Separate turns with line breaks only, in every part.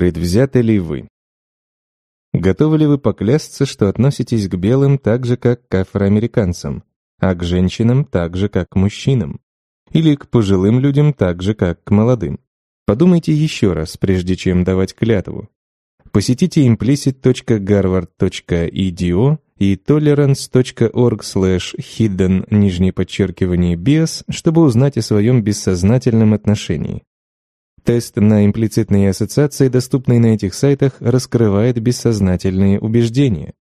предвзяты ли вы? Готовы ли вы поклясться, что относитесь к белым так же, как к афроамериканцам, а к женщинам так же, как к мужчинам? Или к пожилым людям так же, как к молодым? Подумайте еще раз, прежде чем давать клятву. Посетите implicit.harvard.edu и tolerance.org slash hidden, нижнее подчеркивание, bias, чтобы узнать о своем бессознательном отношении. Тест на имплицитные ассоциации, доступный на этих сайтах, раскрывает бессознательные убеждения.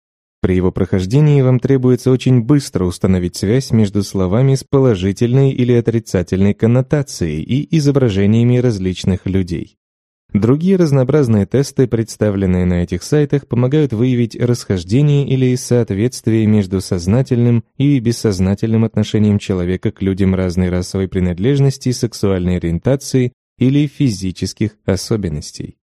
При его прохождении вам требуется очень быстро установить связь между словами с положительной или отрицательной коннотацией и изображениями различных людей. Другие разнообразные тесты, представленные на этих сайтах, помогают выявить расхождение или соответствие между сознательным и бессознательным отношением человека к людям разной расовой принадлежности, сексуальной ориентации, или физических особенностей.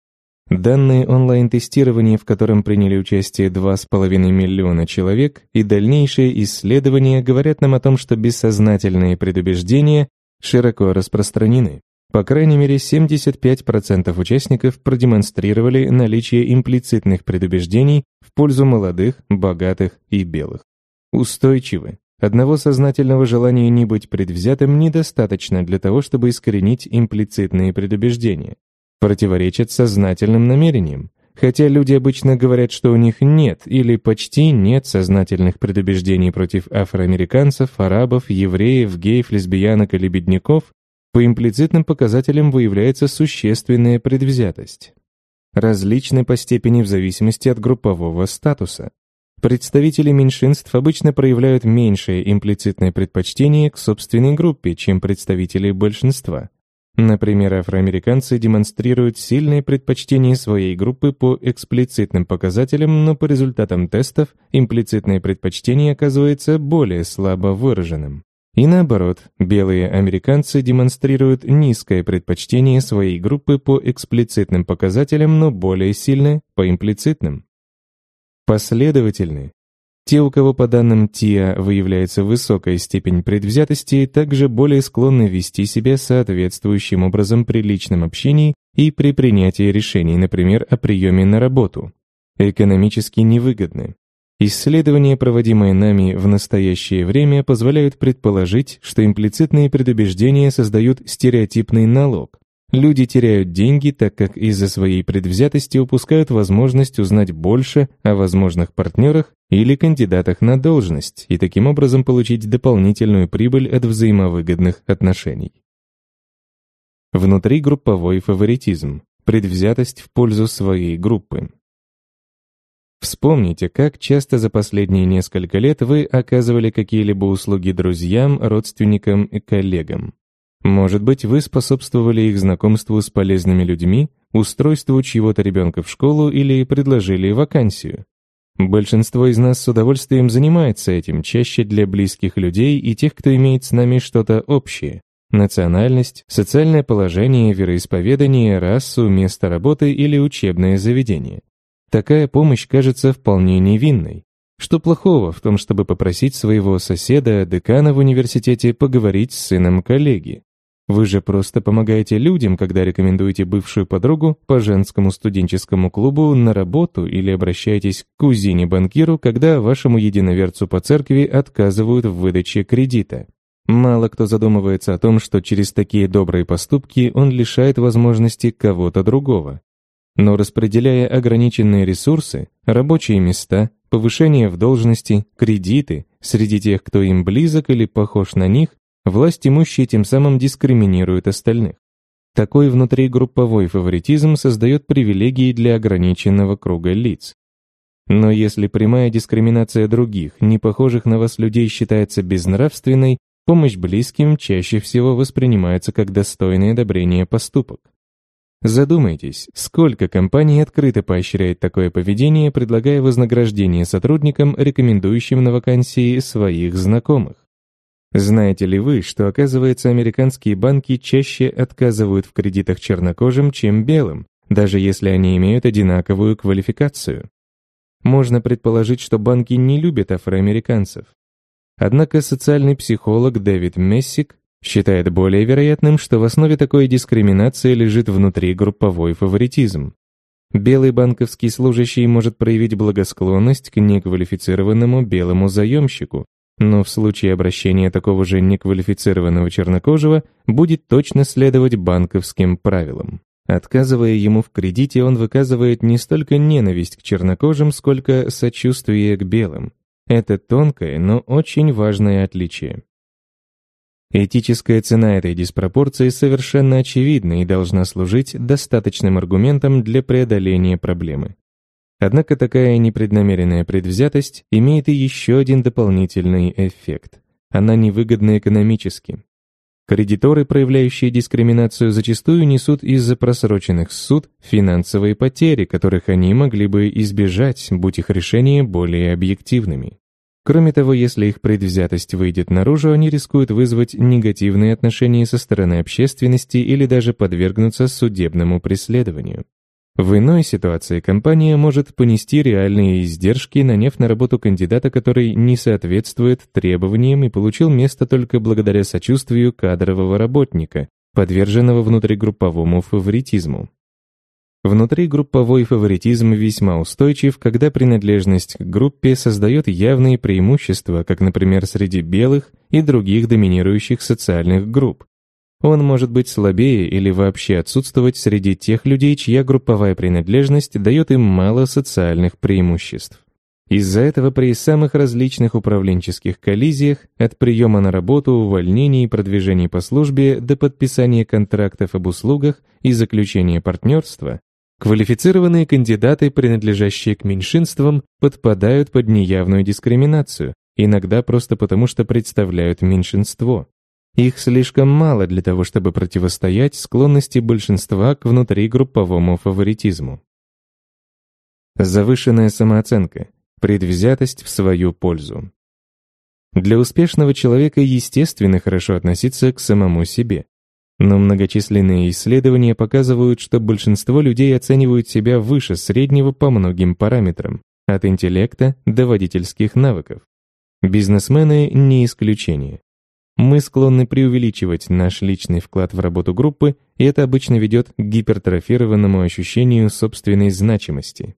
Данные онлайн-тестирования, в котором приняли участие 2,5 миллиона человек, и дальнейшие исследования говорят нам о том, что бессознательные предубеждения широко распространены. По крайней мере, 75% участников продемонстрировали наличие имплицитных предубеждений в пользу молодых, богатых и белых. Устойчивы Одного сознательного желания не быть предвзятым недостаточно для того, чтобы искоренить имплицитные предубеждения. Противоречат сознательным намерениям. Хотя люди обычно говорят, что у них нет или почти нет сознательных предубеждений против афроамериканцев, арабов, евреев, геев, лесбиянок или бедняков, по имплицитным показателям выявляется существенная предвзятость. Различны по степени в зависимости от группового статуса. Представители меньшинств обычно проявляют меньшее имплицитное предпочтение к собственной группе, чем представители большинства. Например, афроамериканцы демонстрируют сильное предпочтение своей группы по эксплицитным показателям, но по результатам тестов имплицитное предпочтение оказывается более слабо выраженным. И наоборот, белые американцы демонстрируют низкое предпочтение своей группы по эксплицитным показателям, но более сильное по имплицитным последовательны. Те, у кого по данным ТИА выявляется высокая степень предвзятости, также более склонны вести себя соответствующим образом при личном общении и при принятии решений, например, о приеме на работу. Экономически невыгодны. Исследования, проводимые нами в настоящее время, позволяют предположить, что имплицитные предубеждения создают стереотипный налог, Люди теряют деньги, так как из-за своей предвзятости упускают возможность узнать больше о возможных партнерах или кандидатах на должность и таким образом получить дополнительную прибыль от взаимовыгодных отношений. Внутригрупповой фаворитизм. Предвзятость в пользу своей группы. Вспомните, как часто за последние несколько лет вы оказывали какие-либо услуги друзьям, родственникам и коллегам. Может быть, вы способствовали их знакомству с полезными людьми, устройству чьего-то ребенка в школу или предложили вакансию. Большинство из нас с удовольствием занимается этим, чаще для близких людей и тех, кто имеет с нами что-то общее. Национальность, социальное положение, вероисповедание, расу, место работы или учебное заведение. Такая помощь кажется вполне невинной. Что плохого в том, чтобы попросить своего соседа, декана в университете, поговорить с сыном коллеги? Вы же просто помогаете людям, когда рекомендуете бывшую подругу по женскому студенческому клубу на работу или обращаетесь к кузине-банкиру, когда вашему единоверцу по церкви отказывают в выдаче кредита. Мало кто задумывается о том, что через такие добрые поступки он лишает возможности кого-то другого. Но распределяя ограниченные ресурсы, рабочие места, повышение в должности, кредиты среди тех, кто им близок или похож на них, Власть имущие тем самым дискриминируют остальных. Такой внутригрупповой фаворитизм создает привилегии для ограниченного круга лиц. Но если прямая дискриминация других, не похожих на вас людей считается безнравственной, помощь близким чаще всего воспринимается как достойное одобрение поступок. Задумайтесь, сколько компаний открыто поощряет такое поведение, предлагая вознаграждение сотрудникам, рекомендующим на вакансии своих знакомых. Знаете ли вы, что, оказывается, американские банки чаще отказывают в кредитах чернокожим, чем белым, даже если они имеют одинаковую квалификацию? Можно предположить, что банки не любят афроамериканцев. Однако социальный психолог Дэвид Мессик считает более вероятным, что в основе такой дискриминации лежит внутригрупповой фаворитизм. Белый банковский служащий может проявить благосклонность к неквалифицированному белому заемщику, но в случае обращения такого же неквалифицированного чернокожего будет точно следовать банковским правилам. Отказывая ему в кредите, он выказывает не столько ненависть к чернокожим, сколько сочувствие к белым. Это тонкое, но очень важное отличие. Этическая цена этой диспропорции совершенно очевидна и должна служить достаточным аргументом для преодоления проблемы. Однако такая непреднамеренная предвзятость имеет и еще один дополнительный эффект. Она невыгодна экономически. Кредиторы, проявляющие дискриминацию, зачастую несут из-за просроченных суд финансовые потери, которых они могли бы избежать, будь их решения более объективными. Кроме того, если их предвзятость выйдет наружу, они рискуют вызвать негативные отношения со стороны общественности или даже подвергнуться судебному преследованию. В иной ситуации компания может понести реальные издержки, наняв на работу кандидата, который не соответствует требованиям и получил место только благодаря сочувствию кадрового работника, подверженного внутригрупповому фаворитизму. Внутригрупповой фаворитизм весьма устойчив, когда принадлежность к группе создает явные преимущества, как, например, среди белых и других доминирующих социальных групп, он может быть слабее или вообще отсутствовать среди тех людей, чья групповая принадлежность дает им мало социальных преимуществ. Из-за этого при самых различных управленческих коллизиях, от приема на работу, увольнений и продвижений по службе до подписания контрактов об услугах и заключения партнерства, квалифицированные кандидаты, принадлежащие к меньшинствам, подпадают под неявную дискриминацию, иногда просто потому, что представляют меньшинство. Их слишком мало для того, чтобы противостоять склонности большинства к внутригрупповому фаворитизму. Завышенная самооценка, предвзятость в свою пользу. Для успешного человека естественно хорошо относиться к самому себе. Но многочисленные исследования показывают, что большинство людей оценивают себя выше среднего по многим параметрам, от интеллекта до водительских навыков. Бизнесмены не исключение. Мы склонны преувеличивать наш личный вклад в работу группы, и это обычно ведет к гипертрофированному ощущению собственной значимости.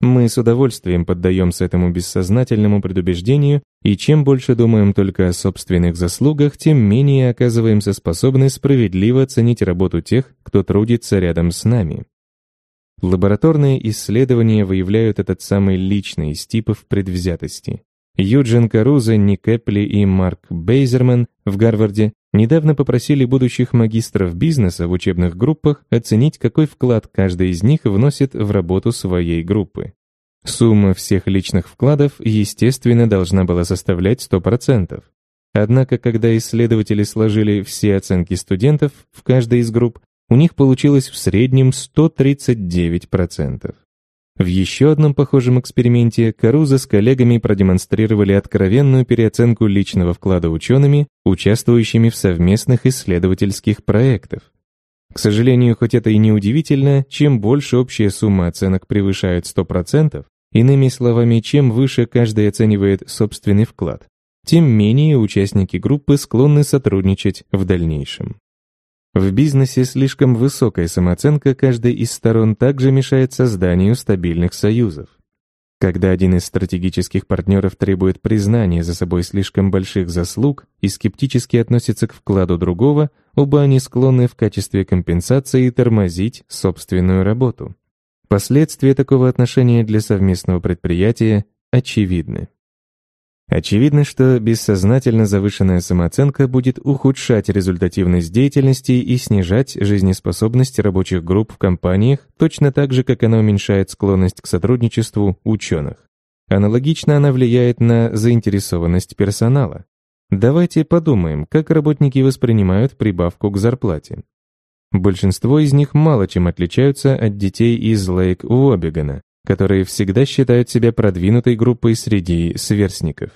Мы с удовольствием поддаемся этому бессознательному предубеждению, и чем больше думаем только о собственных заслугах, тем менее оказываемся способны справедливо оценить работу тех, кто трудится рядом с нами. Лабораторные исследования выявляют этот самый личный из типов предвзятости. Юджин Каруза, Никепли и Марк Бейзерман в Гарварде недавно попросили будущих магистров бизнеса в учебных группах оценить, какой вклад каждый из них вносит в работу своей группы. Сумма всех личных вкладов, естественно, должна была составлять 100%. Однако, когда исследователи сложили все оценки студентов в каждой из групп, у них получилось в среднем 139%. В еще одном похожем эксперименте Каруза с коллегами продемонстрировали откровенную переоценку личного вклада учеными, участвующими в совместных исследовательских проектах. К сожалению, хоть это и не удивительно, чем больше общая сумма оценок превышает 100%, иными словами, чем выше каждый оценивает собственный вклад, тем менее участники группы склонны сотрудничать в дальнейшем. В бизнесе слишком высокая самооценка каждой из сторон также мешает созданию стабильных союзов. Когда один из стратегических партнеров требует признания за собой слишком больших заслуг и скептически относится к вкладу другого, оба они склонны в качестве компенсации тормозить собственную работу. Последствия такого отношения для совместного предприятия очевидны. Очевидно, что бессознательно завышенная самооценка будет ухудшать результативность деятельности и снижать жизнеспособность рабочих групп в компаниях, точно так же, как она уменьшает склонность к сотрудничеству ученых. Аналогично она влияет на заинтересованность персонала. Давайте подумаем, как работники воспринимают прибавку к зарплате. Большинство из них мало чем отличаются от детей из Лейк-Уобигана, которые всегда считают себя продвинутой группой среди сверстников.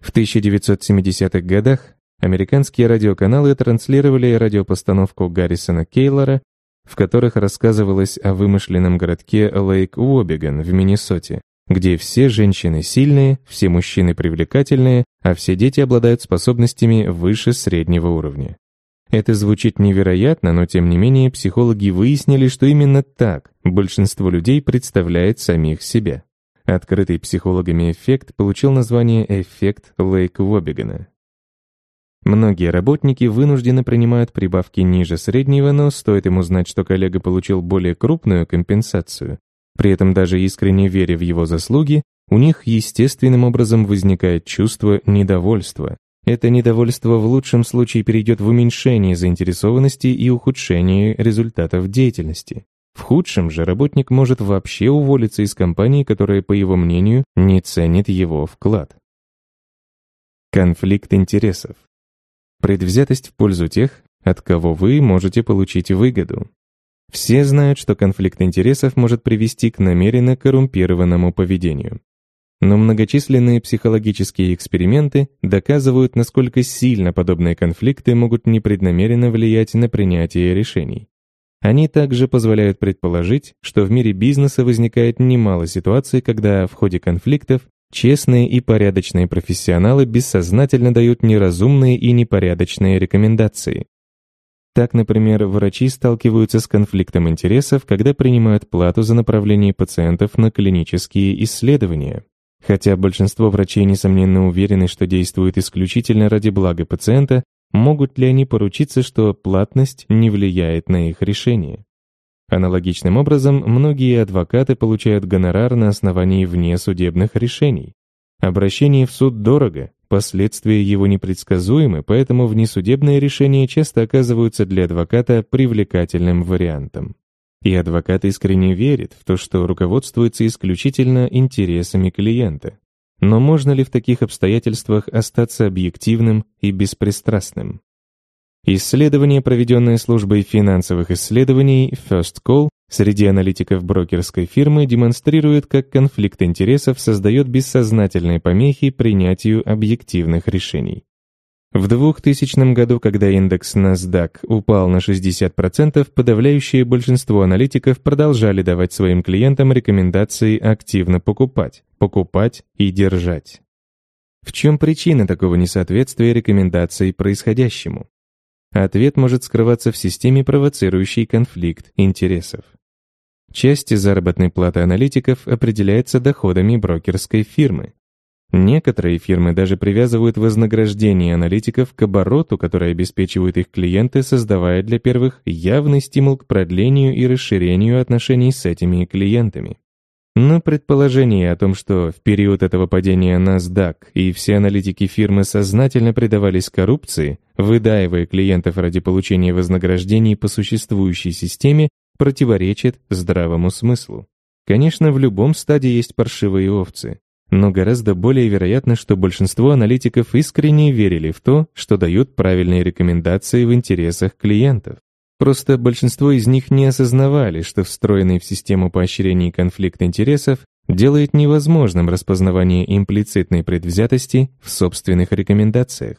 В 1970-х годах американские радиоканалы транслировали радиопостановку Гаррисона Кейлора, в которых рассказывалось о вымышленном городке Лейк-Уобиган в Миннесоте, где все женщины сильные, все мужчины привлекательные, а все дети обладают способностями выше среднего уровня. Это звучит невероятно, но тем не менее психологи выяснили, что именно так большинство людей представляет самих себя. Открытый психологами эффект получил название «эффект Лейк-Воббигана». Многие работники вынуждены принимают прибавки ниже среднего, но стоит им узнать, что коллега получил более крупную компенсацию, при этом даже искренне веря в его заслуги, у них естественным образом возникает чувство недовольства, это недовольство в лучшем случае перейдет в уменьшение заинтересованности и ухудшение результатов деятельности. В худшем же работник может вообще уволиться из компании, которая, по его мнению, не ценит его вклад. Конфликт интересов. Предвзятость в пользу тех, от кого вы можете получить выгоду. Все знают, что конфликт интересов может привести к намеренно коррумпированному поведению. Но многочисленные психологические эксперименты доказывают, насколько сильно подобные конфликты могут непреднамеренно влиять на принятие решений. Они также позволяют предположить, что в мире бизнеса возникает немало ситуаций, когда в ходе конфликтов честные и порядочные профессионалы бессознательно дают неразумные и непорядочные рекомендации. Так, например, врачи сталкиваются с конфликтом интересов, когда принимают плату за направление пациентов на клинические исследования. Хотя большинство врачей, несомненно, уверены, что действуют исключительно ради блага пациента, могут ли они поручиться, что платность не влияет на их решение? Аналогичным образом, многие адвокаты получают гонорар на основании внесудебных решений. Обращение в суд дорого, последствия его непредсказуемы, поэтому внесудебные решения часто оказываются для адвоката привлекательным вариантом. И адвокат искренне верит в то, что руководствуется исключительно интересами клиента. Но можно ли в таких обстоятельствах остаться объективным и беспристрастным? Исследование, проведенное службой финансовых исследований First Call среди аналитиков брокерской фирмы, демонстрирует, как конфликт интересов создает бессознательные помехи принятию объективных решений. В двухтысячном году, когда индекс NASDAQ упал на 60%, подавляющее большинство аналитиков продолжали давать своим клиентам рекомендации активно покупать, покупать и держать. В чем причина такого несоответствия рекомендаций происходящему? Ответ может скрываться в системе, провоцирующей конфликт интересов. Часть заработной платы аналитиков определяется доходами брокерской фирмы, Некоторые фирмы даже привязывают вознаграждение аналитиков к обороту, который обеспечивают их клиенты, создавая для первых явный стимул к продлению и расширению отношений с этими клиентами. Но предположение о том, что в период этого падения NASDAQ и все аналитики фирмы сознательно предавались коррупции, выдаивая клиентов ради получения вознаграждений по существующей системе, противоречит здравому смыслу. Конечно, в любом стадии есть паршивые овцы, но гораздо более вероятно, что большинство аналитиков искренне верили в то, что дают правильные рекомендации в интересах клиентов. Просто большинство из них не осознавали, что встроенный в систему поощрений конфликт интересов делает невозможным распознавание имплицитной предвзятости в собственных рекомендациях.